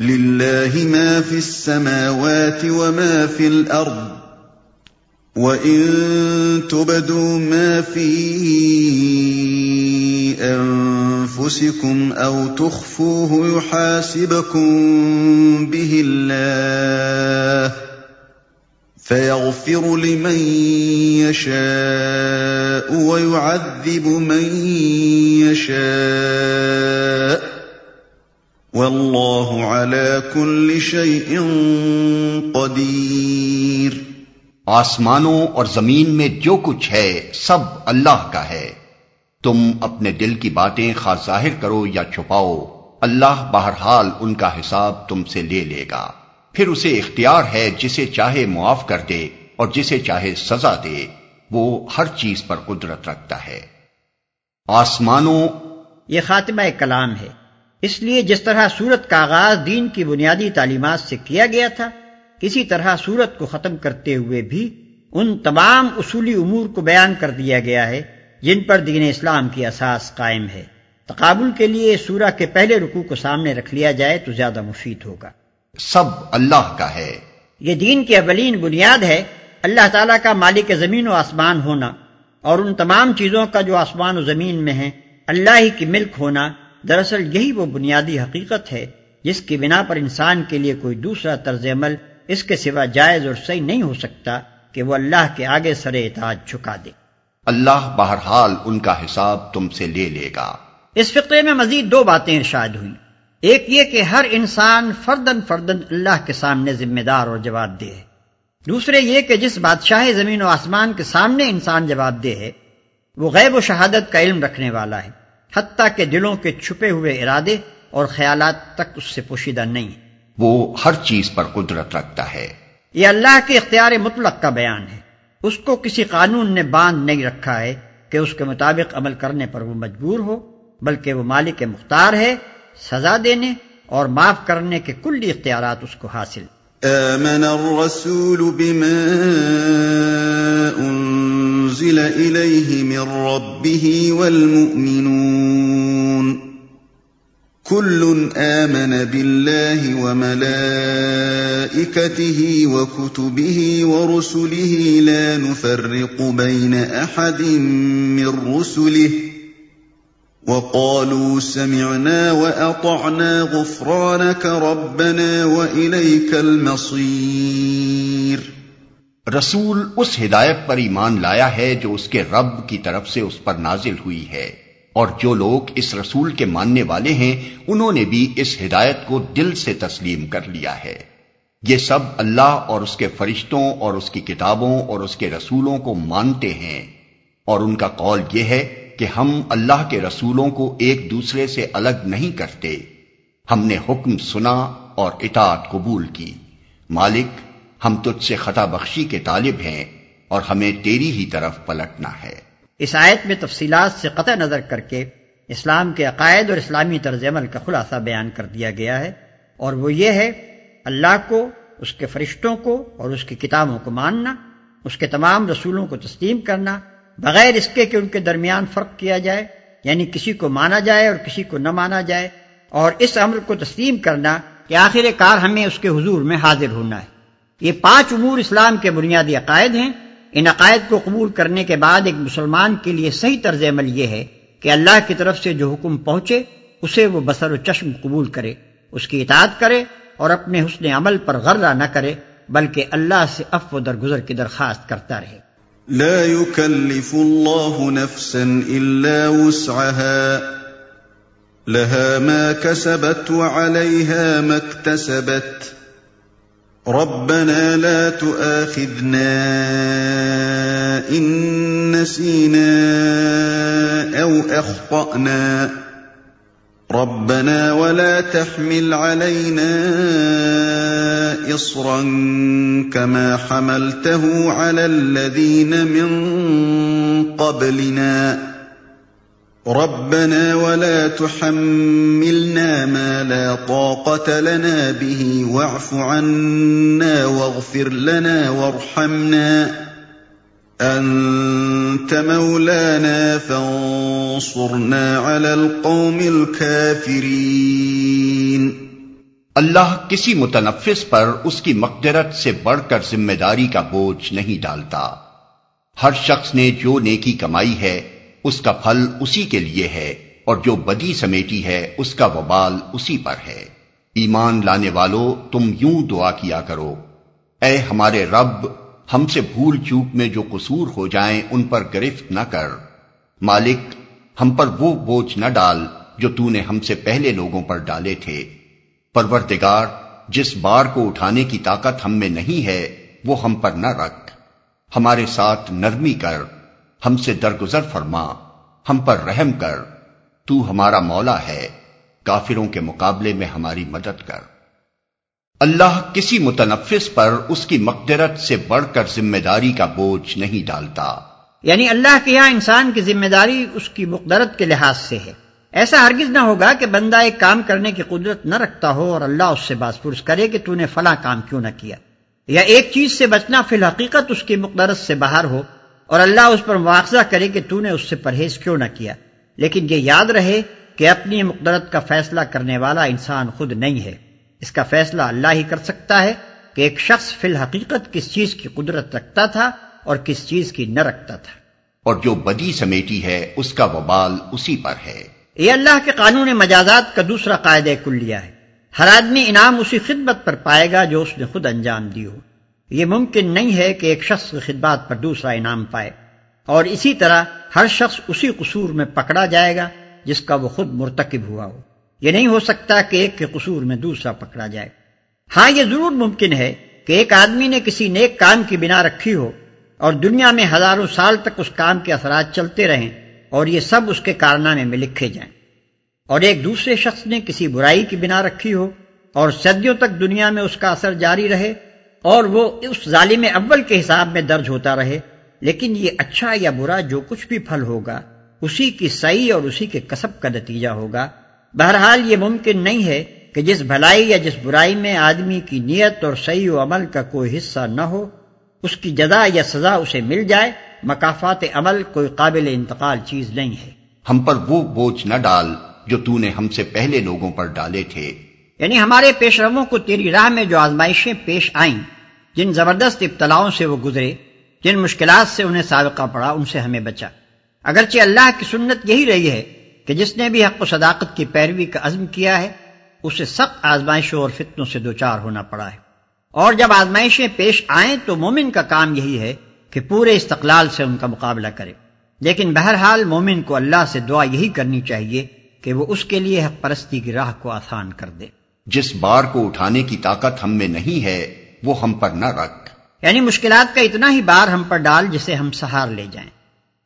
لله ما في السماوات وما في الأرض وَإِن تُبْدُوا مَا فِي أَنفُسِكُمْ أَوْ تُخْفُوهُ يُحَاسِبْكُم بِهِ اللَّهُ فَيَغْفِرُ لِمَن يَشَاءُ وَيُعَذِّبُ مَن يَشَاءُ وَاللَّهُ عَلَىٰ كُلِّ شَيْءٍ قَدِيرٌ آسمانوں اور زمین میں جو کچھ ہے، سب اللہ کا ہے۔ تم اپنے دل کی باتیں خواہ ظاہر کرو یا چھپاؤ، اللہ بہرحال ان کا حساب تم سے لے لے گا۔ پھر اسے اختیار ہے جسے چاہے معاف کر دے اور جسے چاہے سزا دے، وہ ہر چیز پر قدرت رکھتا ہے۔ آسمانوں یہ خاتمہ کلام ہے۔ اس لیے جس طرح سورت کا آغاز دین کی بنیادی تعلیمات سے کیا گیا تھا کسی طرح سورت کو ختم کرتے ہوئے بھی ان تمام اصولی امور کو بیان کر دیا گیا ہے جن پر دین اسلام کی اساس قائم ہے۔ تقابل کے لیے سورہ کے پہلے رکوع کو سامنے رکھ لیا جائے تو زیادہ مفید ہوگا۔ سب اللہ کا ہے۔ یہ دین کی اولین بنیاد ہے اللہ تعالیٰ کا مالک زمین و آسمان ہونا اور ان تمام چیزوں کا جو آسمان و زمین میں ہیں اللہ ہی کی ملک ہونا دراصل یہی وہ بنیادی حقیقت ہے جس کی بنا پر انسان کے لیے کوئی دوسرا طرز عمل اس کے سوا جائز اور صحیح نہیں ہو سکتا کہ وہ اللہ کے آگے سر اعتاد چکا دے۔ اللہ بہرحال ان کا حساب تم سے لے لے گا۔ اس فقرے میں مزید دو باتیں ارشاد ہوئی ایک یہ کہ ہر انسان فردن فردن اللہ کے سامنے ذمہ دار اور جواب دے ہے۔ دوسرے یہ کہ جس بادشاہ زمین و آسمان کے سامنے انسان جواب دے ہے وہ غیب و شہادت کا علم رکھنے والا ہے۔ حتیٰ کہ دلوں کے چھپے ہوئے ارادے اور خیالات تک اس سے پوشیدہ نہیں۔ وہ ہر چیز پر قدرت رکھتا ہے۔ یہ اللہ کے اختیار مطلق کا بیان ہے۔ اس کو کسی قانون نے باندھ نہیں رکھا ہے کہ اس کے مطابق عمل کرنے پر وہ مجبور ہو بلکہ وہ مالک مختار ہے سزا دینے اور معاف کرنے کے کل اختیارات اس کو حاصل۔ آمن الرسول بما انزل من ربه والمؤمنون. كل آمن بالله وملائكته وكتبه ورسله لا نفرق بين أحد من رسله. وقالوا سمعنا وأطعنا غفرانك ربنا وإليك المصير. رسول اس ہدایت پر ایمان لایا ہے جو اس کے رب کی طرف سے اس پر نازل ہوئی ہے۔ اور جو لوگ اس رسول کے ماننے والے ہیں، انہوں نے بھی اس ہدایت کو دل سے تسلیم کر لیا ہے۔ یہ سب اللہ اور اس کے فرشتوں اور اس کی کتابوں اور اس کے رسولوں کو مانتے ہیں۔ اور ان کا قول یہ ہے کہ ہم اللہ کے رسولوں کو ایک دوسرے سے الگ نہیں کرتے۔ ہم نے حکم سنا اور اطاعت قبول کی۔ مالک ہم تجھ سے خطا بخشی کے طالب ہیں اور ہمیں تیری ہی طرف پلٹنا ہے۔ اس آیت میں تفصیلات سے قطع نظر کر کے اسلام کے عقائد اور اسلامی طرز عمل کا خلاصہ بیان کر دیا گیا ہے اور وہ یہ ہے، اللہ کو، اس کے فرشتوں کو اور اس کی کتابوں کو ماننا، اس کے تمام رسولوں کو تسلیم کرنا، بغیر اس کے کہ ان کے درمیان فرق کیا جائے یعنی کسی کو مانا جائے اور کسی کو نہ مانا جائے، اور اس عمل کو تسلیم کرنا کہ آخر کار ہمیں اس کے حضور میں حاضر ہونا ہے۔ یہ پانچ امور اسلام کے بنیادی عقائد ہیں۔ ان عقائد کو قبول کرنے کے بعد ایک مسلمان کے لیے صحیح طرز عمل یہ ہے کہ اللہ کی طرف سے جو حکم پہنچے، اسے وہ بسر و چشم قبول کرے، اس کی اطاعت کرے اور اپنے حسن عمل پر غرہ نہ کرے، بلکہ اللہ سے اف و درگزر کی درخواست کرتا رہے۔ لا يكلف الله نفسا الا وسعها، لها ما كسبت وعليها ما اكتسبت۔ ربنا لا تؤاخذنا إن نسينا أو أخطأنا. ربنا ولا تحمل علينا إصرا كما حملته على الذين من قبلنا. ربنا ولا تحملنا ما لا طاقة لنا به، واعف عنا واغفر لنا وارحمنا. أنت مولانا، فانصرنا على القوم الكافرين. اللہ کسی متنفس پر اس کی مقدرت سے بڑھ کر ذمہ داری کا بوجھ نہیں ڈالتا۔ ہر شخص نے جو نیکی کمائی ہے اس کا پھل اسی کے لیے ہے اور جو بدی سمیٹی ہے اس کا وبال اسی پر ہے۔ ایمان لانے والو، تم یوں دعا کیا کرو۔ اے ہمارے رب، ہم سے بھول چوک میں جو قصور ہو جائیں ان پر گرفت نہ کر۔ مالک، ہم پر وہ بوجھ نہ ڈال جو تو نے ہم سے پہلے لوگوں پر ڈالے تھے۔ پروردگار، جس بار کو اٹھانے کی طاقت ہم میں نہیں ہے، وہ ہم پر نہ رکھ۔ ہمارے ساتھ نرمی کر۔ ہم سے درگزر فرما، ہم پر رحم کر، تو ہمارا مولا ہے، کافروں کے مقابلے میں ہماری مدد کر۔ اللہ کسی متنفس پر اس کی مقدرت سے بڑھ کر ذمہ داری کا بوجھ نہیں ڈالتا۔ یعنی اللہ کے یہاں انسان کی ذمہ داری اس کی مقدرت کے لحاظ سے ہے۔ ایسا ہرگز نہ ہوگا کہ بندہ ایک کام کرنے کی قدرت نہ رکھتا ہو اور اللہ اس سے باس پرس کرے کہ تو نے فلاں کام کیوں نہ کیا۔ یا ایک چیز سے بچنا فی الحقیقت اس کی مقدرت سے باہر ہو اور اللہ اس پر مواخذہ کرے کہ تو نے اس سے پرہیز کیوں نہ کیا۔ لیکن یہ یاد رہے کہ اپنی مقدرت کا فیصلہ کرنے والا انسان خود نہیں ہے۔ اس کا فیصلہ اللہ ہی کر سکتا ہے کہ ایک شخص فی الحقیقت کس چیز کی قدرت رکھتا تھا اور کس چیز کی نہ رکھتا تھا۔ اور جو بدی سمیٹی ہے اس کا وبال اسی پر ہے۔ یہ اللہ کے قانون مجازات کا دوسرا قاعدہ کل لیا ہے۔ ہر آدمی انعام اسی خدمت پر پائے گا جو اس نے خود انجام دی ہو۔ یہ ممکن نہیں ہے کہ ایک شخص کی خدمات پر دوسرا انعام پائے اور اسی طرح ہر شخص اسی قصور میں پکڑا جائے گا جس کا وہ خود مرتکب ہوا ہو۔ یہ نہیں ہو سکتا کہ ایک کے قصور میں دوسرا پکڑا جائے۔ ہاں یہ ضرور ممکن ہے کہ ایک آدمی نے کسی نیک کام کی بنا رکھی ہو اور دنیا میں ہزاروں سال تک اس کام کے اثرات چلتے رہیں اور یہ سب اس کے کارنامے میں لکھے جائیں۔ اور ایک دوسرے شخص نے کسی برائی کی بنا رکھی ہو اور صدیوں تک دنیا میں اس کا اثر جاری رہے اور وہ اس ظالم اول کے حساب میں درج ہوتا رہے لیکن یہ اچھا یا برا جو کچھ بھی پھل ہوگا اسی کی صحیح اور اسی کے کسب کا نتیجہ ہوگا۔ بہرحال یہ ممکن نہیں ہے کہ جس بھلائی یا جس برائی میں آدمی کی نیت اور صحیح و عمل کا کوئی حصہ نہ ہو اس کی جزا یا سزا اسے مل جائے۔ مقافات عمل کوئی قابل انتقال چیز نہیں ہے۔ ہم پر وہ بوجھ نہ ڈال جو تو نے ہم سے پہلے لوگوں پر ڈالے تھے۔ یعنی ہمارے پیش کو تیری راہ میں جو آزمائشیں پیش آئیں جن زبردست ابتلاؤں سے وہ گزرے، جن مشکلات سے انہیں سابقہ پڑا، ان سے ہمیں بچا۔ اگرچہ اللہ کی سنت یہی رہی ہے کہ جس نے بھی حق و صداقت کی پیروی کا عزم کیا ہے، اسے سخت آزمائشوں اور فتنوں سے دوچار ہونا پڑا ہے۔ اور جب آزمائشیں پیش آئیں تو مومن کا کام یہی ہے کہ پورے استقلال سے ان کا مقابلہ کرے۔ لیکن بہرحال مومن کو اللہ سے دعا یہی کرنی چاہیے کہ وہ اس کے لیے حق پرستی کی راہ کو آسان کر دے۔ جس بار کو اٹھانے کی طاقت ہم میں نہیں ہے وہ ہم پر نہ رکھ۔ یعنی مشکلات کا اتنا ہی بار ہم پر ڈال جسے ہم سہار لے جائیں۔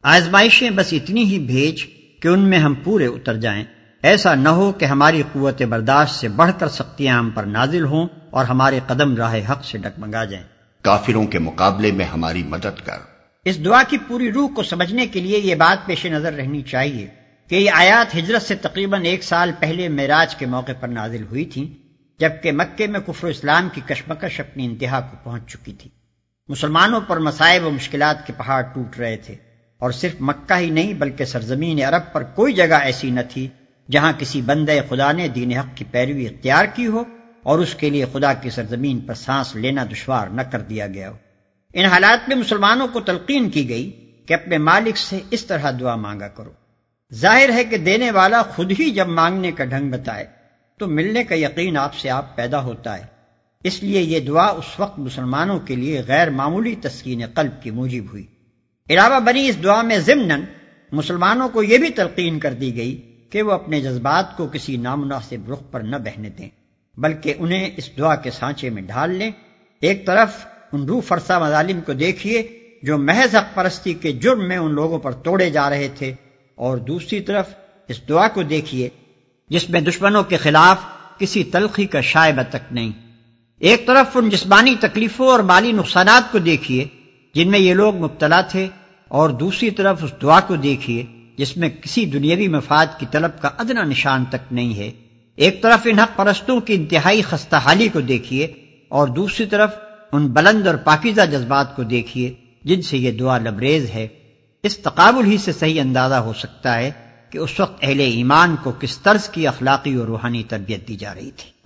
آزمائشیں بس اتنی ہی بھیج کہ ان میں ہم پورے اتر جائیں۔ ایسا نہ ہو کہ ہماری قوت برداشت سے بڑھ کر سختیاں ہم پر نازل ہوں اور ہمارے قدم راہ حق سے ڈگمگا جائیں۔ کافروں کے مقابلے میں ہماری مدد کر۔ اس دعا کی پوری روح کو سمجھنے کے لیے یہ بات پیش نظر رہنی چاہیے کہ یہ آیات ہجرت سے تقریباً ایک سال پہلے معراج کے موقع پر نازل ہوئی تھی جبکہ مکے میں کفر اسلام کی کشمکش اپنی انتہا کو پہنچ چکی تھی۔ مسلمانوں پر مسائب و مشکلات کے پہاڑ ٹوٹ رہے تھے اور صرف مکہ ہی نہیں بلکہ سرزمین عرب پر کوئی جگہ ایسی نہ تھی جہاں کسی بندے خدا نے دین حق کی پیروی اختیار کی ہو اور اس کے لیے خدا کی سرزمین پر سانس لینا دشوار نہ کر دیا گیا ہو۔ ان حالات میں مسلمانوں کو تلقین کی گئی کہ اپنے مالک سے اس طرح دعا مانگا کرو۔ ظاہر ہے کہ دینے والا خود ہی جب مانگنے کا ڈھنگ بتائے تو ملنے کا یقین آپ سے آپ پیدا ہوتا ہے۔ اس لیے یہ دعا اس وقت مسلمانوں کے لیے غیر معمولی تسکین قلب کی موجب ہوئی۔ علاوہ بنی اس دعا میں ضمن مسلمانوں کو یہ بھی تلقین کر دی گئی کہ وہ اپنے جذبات کو کسی نامناسب رخ پر نہ بہنے دیں، بلکہ انہیں اس دعا کے سانچے میں ڈھال لیں۔ ایک طرف ان روح فرسا مظالم کو دیکھیے جو محض حق پرستی کے جرم میں ان لوگوں پر توڑے جا رہے تھے، اور دوسری طرف اس دعا کو دیکھیے جس میں دشمنوں کے خلاف کسی تلخی کا شائبہ تک نہیں۔ ایک طرف ان جسمانی تکلیفوں اور مالی نقصانات کو دیکھیے، جن میں یہ لوگ مبتلا تھے، اور دوسری طرف اس دعا کو دیکھیے، جس میں کسی دنیاوی مفاد کی طلب کا ادنا نشان تک نہیں ہے۔ ایک طرف ان حق پرستوں کی انتہائی خستہ حالی کو دیکھیے، اور دوسری طرف ان بلند اور پاکیزہ جذبات کو دیکھیے، جن سے یہ دعا لبریز ہے۔ اس تقابل ہی سے صحیح اندازہ ہو سکتا ہے۔ کہ اس وقت اہل ایمان کو کس طرز کی اخلاقی اور روحانی تربیت دی جا رہی تھی۔